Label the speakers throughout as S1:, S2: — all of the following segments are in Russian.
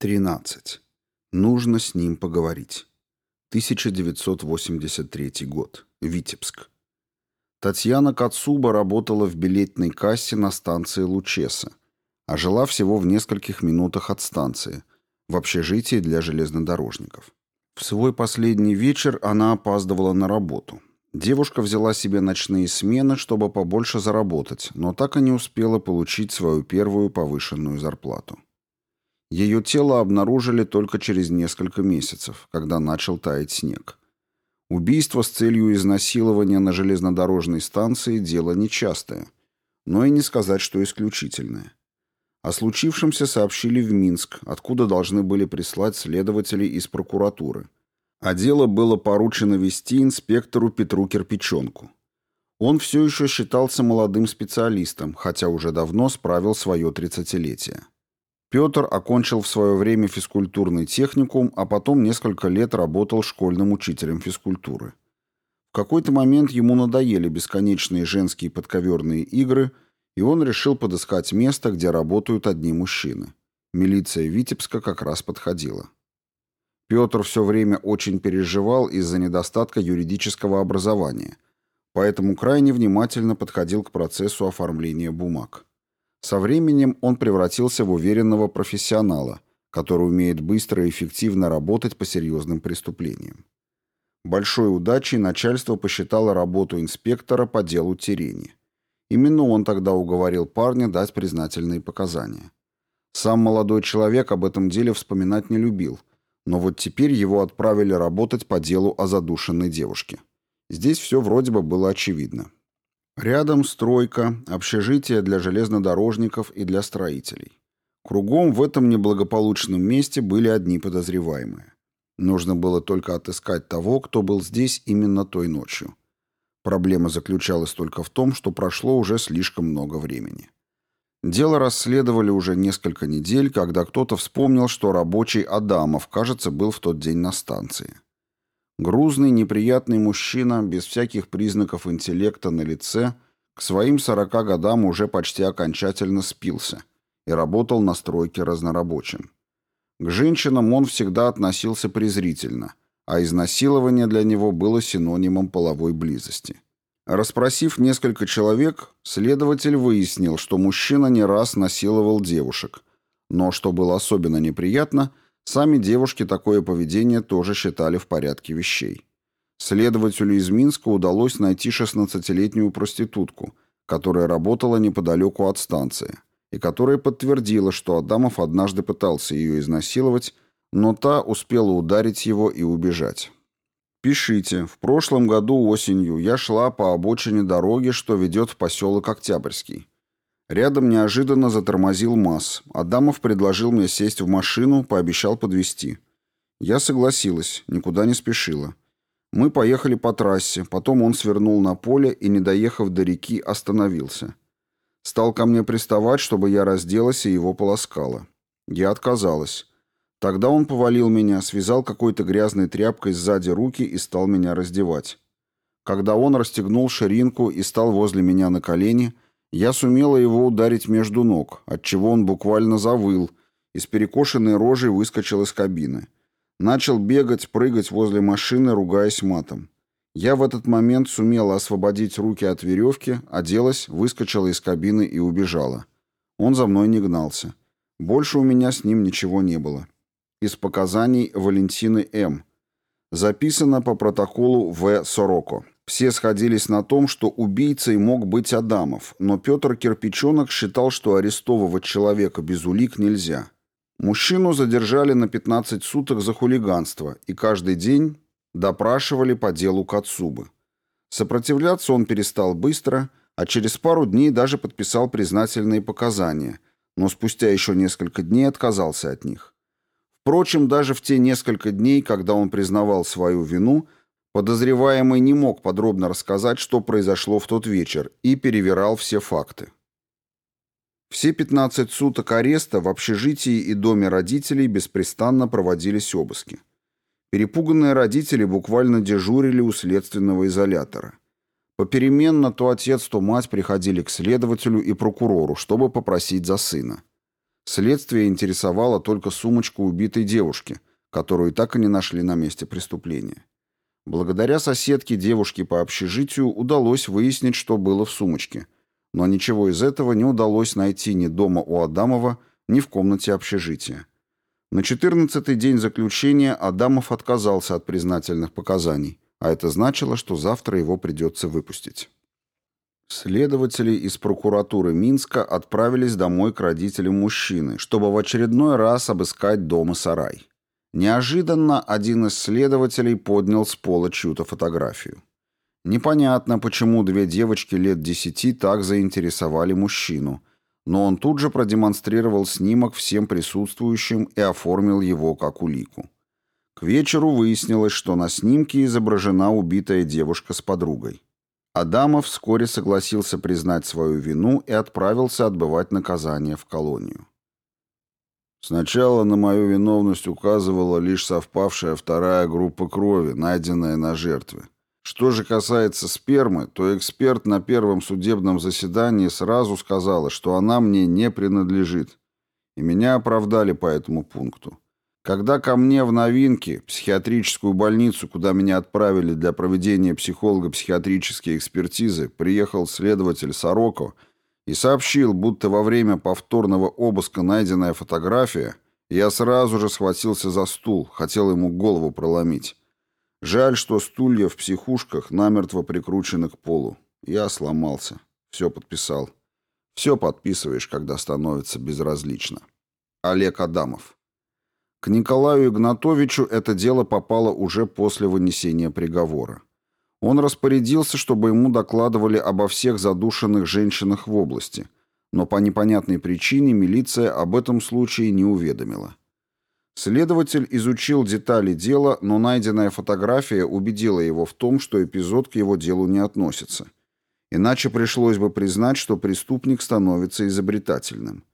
S1: 13. Нужно с ним поговорить. 1983 год. Витебск. Татьяна Кацуба работала в билетной кассе на станции Лучеса, а жила всего в нескольких минутах от станции, в общежитии для железнодорожников. В свой последний вечер она опаздывала на работу. Девушка взяла себе ночные смены, чтобы побольше заработать, но так и не успела получить свою первую повышенную зарплату. Ее тело обнаружили только через несколько месяцев, когда начал таять снег. Убийство с целью изнасилования на железнодорожной станции – дело нечастое, но и не сказать, что исключительное. О случившемся сообщили в Минск, откуда должны были прислать следователи из прокуратуры. А дело было поручено вести инспектору Петру Кирпиченку. Он все еще считался молодым специалистом, хотя уже давно справил свое тридцатилетие. Петр окончил в свое время физкультурный техникум, а потом несколько лет работал школьным учителем физкультуры. В какой-то момент ему надоели бесконечные женские подковерные игры, и он решил подыскать место, где работают одни мужчины. Милиция Витебска как раз подходила. Петр все время очень переживал из-за недостатка юридического образования, поэтому крайне внимательно подходил к процессу оформления бумаг. Со временем он превратился в уверенного профессионала, который умеет быстро и эффективно работать по серьезным преступлениям. Большой удачей начальство посчитало работу инспектора по делу Терени. Именно он тогда уговорил парня дать признательные показания. Сам молодой человек об этом деле вспоминать не любил, но вот теперь его отправили работать по делу о задушенной девушке. Здесь все вроде бы было очевидно. Рядом стройка, общежитие для железнодорожников и для строителей. Кругом в этом неблагополучном месте были одни подозреваемые. Нужно было только отыскать того, кто был здесь именно той ночью. Проблема заключалась только в том, что прошло уже слишком много времени. Дело расследовали уже несколько недель, когда кто-то вспомнил, что рабочий Адамов, кажется, был в тот день на станции. Грузный, неприятный мужчина, без всяких признаков интеллекта на лице, к своим сорока годам уже почти окончательно спился и работал на стройке разнорабочим. К женщинам он всегда относился презрительно, а изнасилование для него было синонимом половой близости. Расспросив несколько человек, следователь выяснил, что мужчина не раз насиловал девушек, но, что было особенно неприятно – Сами девушки такое поведение тоже считали в порядке вещей. Следователю из Минска удалось найти 16-летнюю проститутку, которая работала неподалеку от станции, и которая подтвердила, что Адамов однажды пытался ее изнасиловать, но та успела ударить его и убежать. Пишите. В прошлом году осенью я шла по обочине дороги, что ведет в поселок Октябрьский. Рядом неожиданно затормозил МАЗ. Адамов предложил мне сесть в машину, пообещал подвезти. Я согласилась, никуда не спешила. Мы поехали по трассе, потом он свернул на поле и, не доехав до реки, остановился. Стал ко мне приставать, чтобы я разделась и его полоскала. Я отказалась. Тогда он повалил меня, связал какой-то грязной тряпкой сзади руки и стал меня раздевать. Когда он расстегнул ширинку и стал возле меня на колени, я сумела его ударить между ног, отчего он буквально завыл и с перекошенной рожей выскочил из кабины. Начал бегать, прыгать возле машины, ругаясь матом. Я в этот момент сумела освободить руки от веревки, оделась, выскочила из кабины и убежала. Он за мной не гнался. Больше у меня с ним ничего не было. Из показаний Валентины М. Записано по протоколу В. Сороко. Все сходились на том, что убийцей мог быть Адамов, но Петр Кирпичонок считал, что арестовывать человека без улик нельзя. Мужчину задержали на 15 суток за хулиганство и каждый день допрашивали по делу Кацубы. Сопротивляться он перестал быстро, а через пару дней даже подписал признательные показания, но спустя еще несколько дней отказался от них. Впрочем, даже в те несколько дней, когда он признавал свою вину – Подозреваемый не мог подробно рассказать, что произошло в тот вечер, и перевирал все факты. Все 15 суток ареста в общежитии и доме родителей беспрестанно проводились обыски. Перепуганные родители буквально дежурили у следственного изолятора. Попеременно то отец, то мать приходили к следователю и прокурору, чтобы попросить за сына. Следствие интересовало только сумочку убитой девушки, которую так и не нашли на месте преступления. Благодаря соседке девушки по общежитию удалось выяснить, что было в сумочке, но ничего из этого не удалось найти ни дома у Адамова, ни в комнате общежития. На 14-й день заключения Адамов отказался от признательных показаний, а это значило, что завтра его придется выпустить. Следователи из прокуратуры Минска отправились домой к родителям мужчины, чтобы в очередной раз обыскать дом и сарай. Неожиданно один из следователей поднял с пола чью-то фотографию. Непонятно, почему две девочки лет десяти так заинтересовали мужчину, но он тут же продемонстрировал снимок всем присутствующим и оформил его как улику. К вечеру выяснилось, что на снимке изображена убитая девушка с подругой. Адамов вскоре согласился признать свою вину и отправился отбывать наказание в колонию. Сначала на мою виновность указывала лишь совпавшая вторая группа крови, найденная на жертве. Что же касается спермы, то эксперт на первом судебном заседании сразу сказала, что она мне не принадлежит. И меня оправдали по этому пункту. Когда ко мне в новинке, психиатрическую больницу, куда меня отправили для проведения психолого-психиатрической экспертизы, приехал следователь Сороко и сообщил, будто во время повторного обыска найденная фотография, я сразу же схватился за стул, хотел ему голову проломить. Жаль, что стулья в психушках намертво прикручены к полу. Я сломался. Все подписал. Все подписываешь, когда становится безразлично. Олег Адамов. К Николаю Игнатовичу это дело попало уже после вынесения приговора. Он распорядился, чтобы ему докладывали обо всех задушенных женщинах в области, но по непонятной причине милиция об этом случае не уведомила. Следователь изучил детали дела, но найденная фотография убедила его в том, что эпизод к его делу не относится. Иначе пришлось бы признать, что преступник становится изобретательным.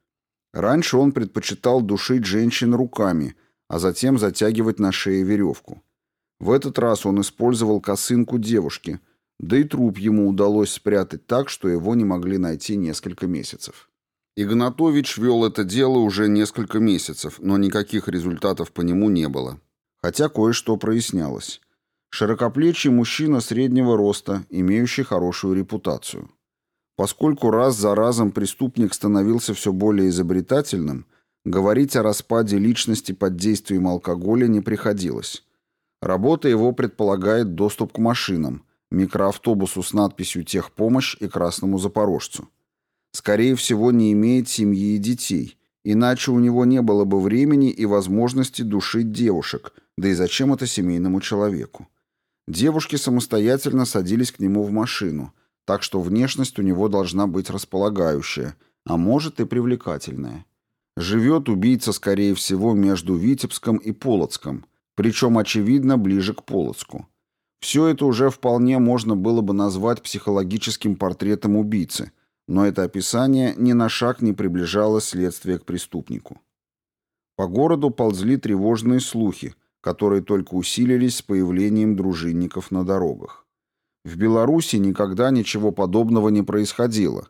S1: Раньше он предпочитал душить женщин руками, а затем затягивать на шее веревку. В этот раз он использовал косынку девушки, да и труп ему удалось спрятать так, что его не могли найти несколько месяцев. Игнатович вел это дело уже несколько месяцев, но никаких результатов по нему не было. Хотя кое-что прояснялось. Широкоплечий мужчина среднего роста, имеющий хорошую репутацию. Поскольку раз за разом преступник становился все более изобретательным, говорить о распаде личности под действием алкоголя не приходилось. Работа его предполагает доступ к машинам, микроавтобусу с надписью «Техпомощь» и «Красному Запорожцу». Скорее всего, не имеет семьи и детей, иначе у него не было бы времени и возможности душить девушек, да и зачем это семейному человеку. Девушки самостоятельно садились к нему в машину – так что внешность у него должна быть располагающая, а может и привлекательная. Живет убийца, скорее всего, между Витебском и Полоцком, причем, очевидно, ближе к Полоцку. Все это уже вполне можно было бы назвать психологическим портретом убийцы, но это описание ни на шаг не приближало следствие к преступнику. По городу ползли тревожные слухи, которые только усилились с появлением дружинников на дорогах. В Беларуси никогда ничего подобного не происходило.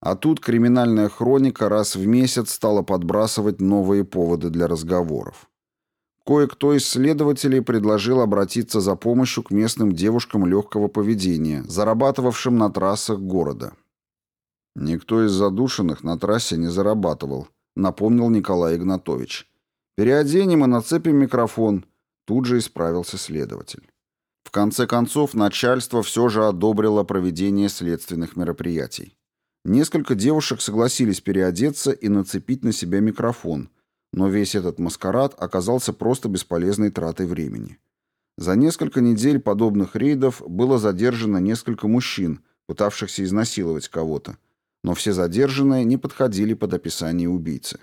S1: А тут криминальная хроника раз в месяц стала подбрасывать новые поводы для разговоров. Кое-кто из следователей предложил обратиться за помощью к местным девушкам легкого поведения, зарабатывавшим на трассах города. «Никто из задушенных на трассе не зарабатывал», — напомнил Николай Игнатович. «Переоденем и нацепим микрофон», — тут же исправился следователь. В конце концов, начальство все же одобрило проведение следственных мероприятий. Несколько девушек согласились переодеться и нацепить на себя микрофон, но весь этот маскарад оказался просто бесполезной тратой времени. За несколько недель подобных рейдов было задержано несколько мужчин, пытавшихся изнасиловать кого-то, но все задержанные не подходили под описание убийцы.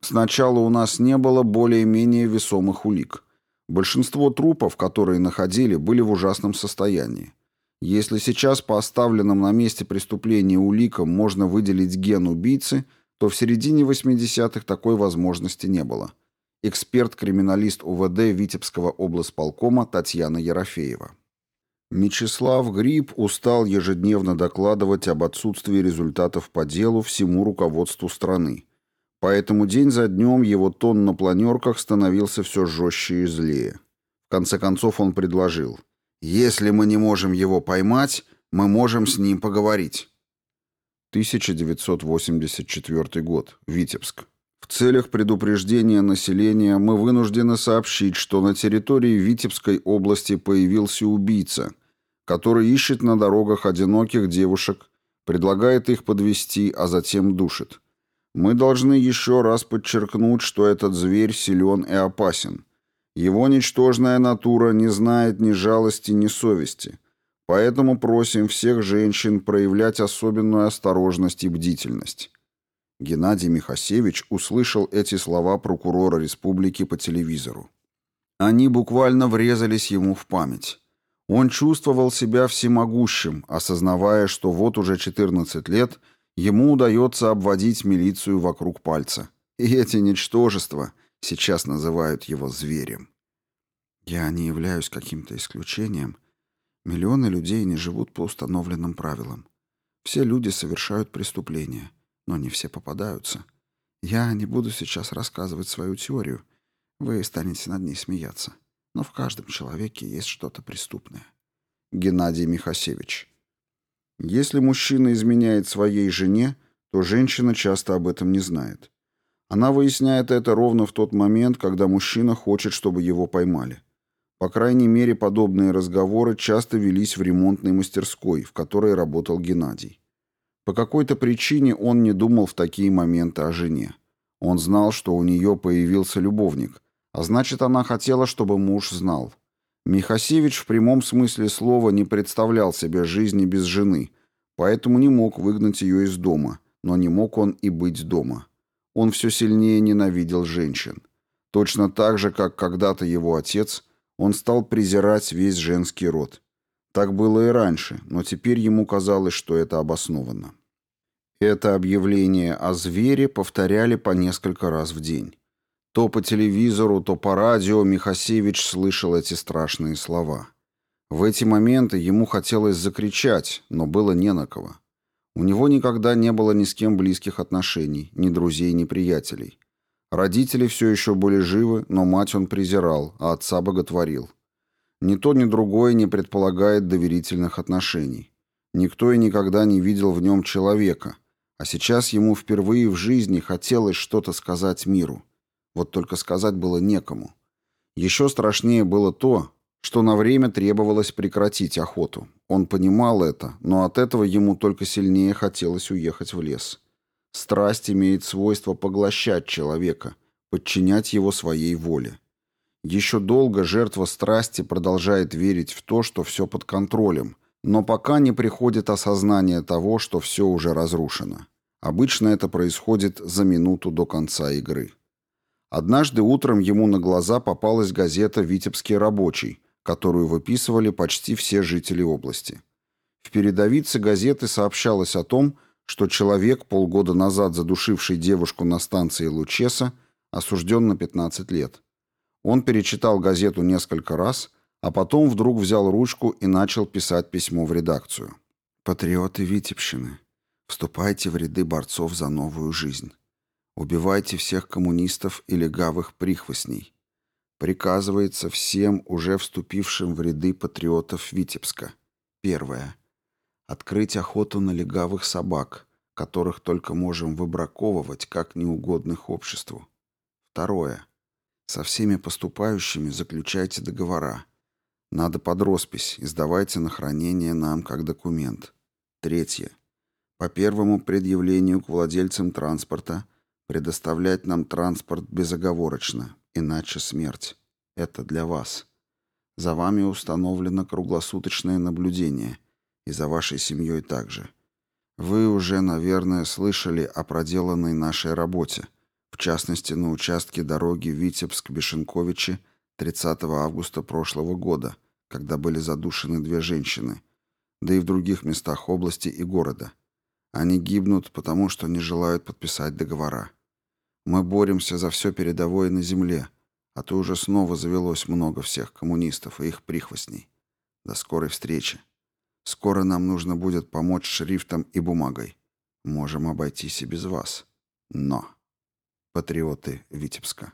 S1: Сначала у нас не было более-менее весомых улик – Большинство трупов, которые находили, были в ужасном состоянии. Если сейчас по оставленным на месте преступления уликам можно выделить ген убийцы, то в середине 80-х такой возможности не было. Эксперт-криминалист УВД Витебского облсполкома Татьяна Ерофеева. Мечислав Гриб устал ежедневно докладывать об отсутствии результатов по делу всему руководству страны. Поэтому день за днем его тон на планерках становился все жестче и злее. В конце концов он предложил. «Если мы не можем его поймать, мы можем с ним поговорить». 1984 год. Витебск. В целях предупреждения населения мы вынуждены сообщить, что на территории Витебской области появился убийца, который ищет на дорогах одиноких девушек, предлагает их подвести, а затем душит. Мы должны еще раз подчеркнуть, что этот зверь силен и опасен. Его ничтожная натура не знает ни жалости, ни совести. Поэтому просим всех женщин проявлять особенную осторожность и бдительность. Геннадий Михасевич услышал эти слова прокурора республики по телевизору. Они буквально врезались ему в память. Он чувствовал себя всемогущим, осознавая, что вот уже 14 лет ему удается обводить милицию вокруг пальца. И эти ничтожества сейчас называют его зверем. Я не являюсь каким-то исключением. Миллионы людей не живут по установленным правилам. Все люди совершают преступления, но не все попадаются. Я не буду сейчас рассказывать свою теорию. Вы станете над ней смеяться. Но в каждом человеке есть что-то преступное. Геннадий Михасевич. Если мужчина изменяет своей жене, то женщина часто об этом не знает. Она выясняет это ровно в тот момент, когда мужчина хочет, чтобы его поймали. По крайней мере, подобные разговоры часто велись в ремонтной мастерской, в которой работал Геннадий. По какой-то причине он не думал в такие моменты о жене. Он знал, что у нее появился любовник, а значит, она хотела, чтобы муж знал. Михасевич в прямом смысле слова не представлял себе жизни без жены, поэтому не мог выгнать ее из дома, но не мог он и быть дома. Он все сильнее ненавидел женщин. Точно так же, как когда-то его отец – он стал презирать весь женский род. Так было и раньше, но теперь ему казалось, что это обоснованно. Это объявление о звере повторяли по несколько раз в день. То по телевизору, то по радио Михасевич слышал эти страшные слова. В эти моменты ему хотелось закричать, но было не на кого. У него никогда не было ни с кем близких отношений, ни друзей, ни приятелей. Родители все еще были живы, но мать он презирал, а отца боготворил. Ни то, ни другое не предполагает доверительных отношений. Никто и никогда не видел в нем человека, а сейчас ему впервые в жизни хотелось что-то сказать миру. Вот только сказать было некому. Еще страшнее было то, что на время требовалось прекратить охоту. Он понимал это, но от этого ему только сильнее хотелось уехать в лес. Страсть имеет свойство поглощать человека, подчинять его своей воле. Еще долго жертва страсти продолжает верить в то, что все под контролем, но пока не приходит осознание того, что все уже разрушено. Обычно это происходит за минуту до конца игры. Однажды утром ему на глаза попалась газета «Витебский рабочий», которую выписывали почти все жители области. В передовице газеты сообщалось о том, что человек, полгода назад задушивший девушку на станции Лучеса, осужден на 15 лет. Он перечитал газету несколько раз, а потом вдруг взял ручку и начал писать письмо в редакцию. «Патриоты Витебщины, вступайте в ряды борцов за новую жизнь. Убивайте всех коммунистов и легавых прихвостней. Приказывается всем, уже вступившим в ряды патриотов Витебска. Первое открыть охоту на легавых собак, которых только можем выбраковывать как неугодных обществу. Второе. Со всеми поступающими заключайте договора. Надо под роспись и сдавайте на хранение нам как документ. Третье. По первому предъявлению к владельцам транспорта предоставлять нам транспорт безоговорочно, иначе смерть. Это для вас. За вами установлено круглосуточное наблюдение – и за вашей семьей также. Вы уже, наверное, слышали о проделанной нашей работе, в частности, на участке дороги Витебск-Бешенковичи 30 августа прошлого года, когда были задушены две женщины, да и в других местах области и города. Они гибнут, потому что не желают подписать договора. Мы боремся за все передовое на земле, а то уже снова завелось много всех коммунистов и их прихвостней. До скорой встречи. Скоро нам нужно будет помочь шрифтом и бумагой. Можем обойтись и без вас. Но... патриоты Витебска.